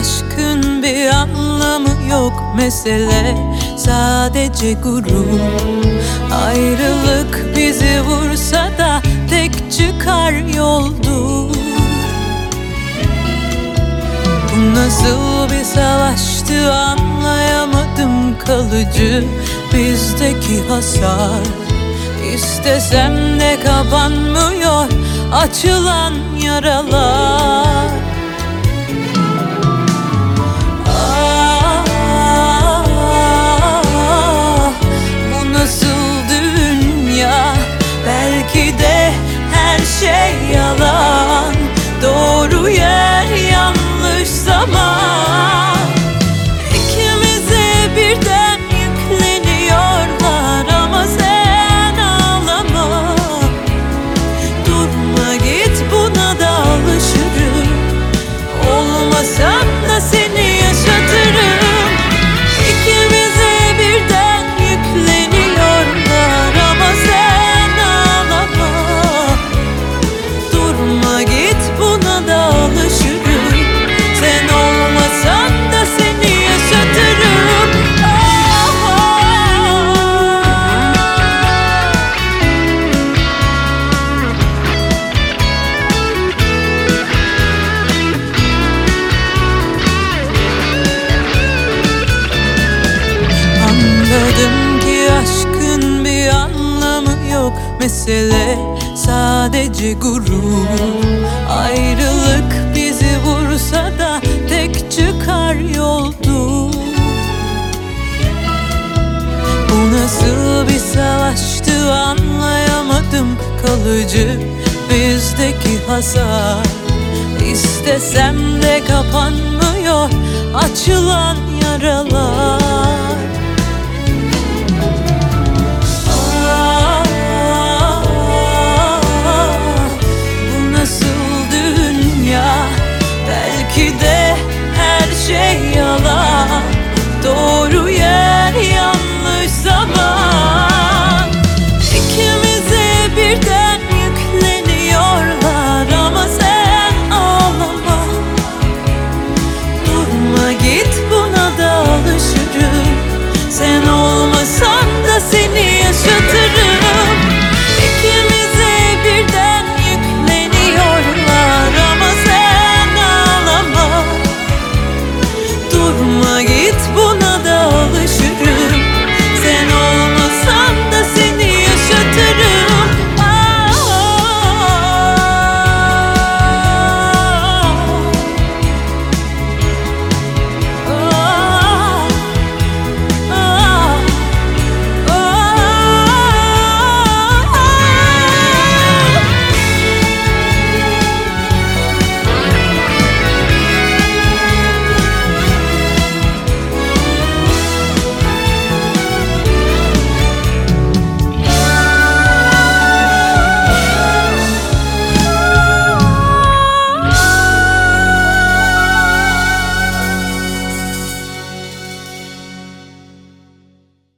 aşkın bir anlamı yok mesele. Sadece gurur. Ayrılık bizi vursa da tek çıkar yoldur Bu nasıl bir savaştı anlayamadım kalıcı. Bizdeki hasar. İstesem de kapanmıyor açılan yaralar Mesele. Sadece gurur. Ayrılık bizi vursa da tek çıkar yoldur Bu nasıl bir savaştı anlayamadım. Kalıcı bizdeki hasar. İstesem de kapanmıyor açılan yaralar